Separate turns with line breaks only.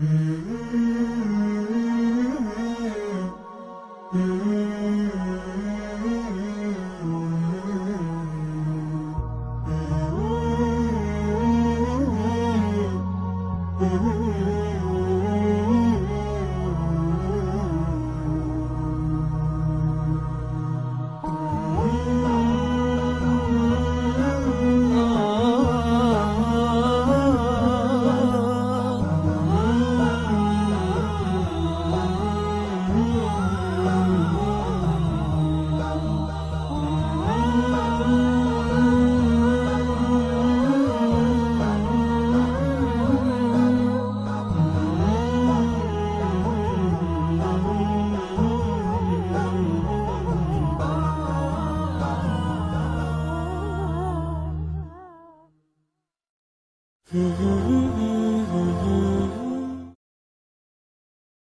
Mm-hmm. Mm-hmm.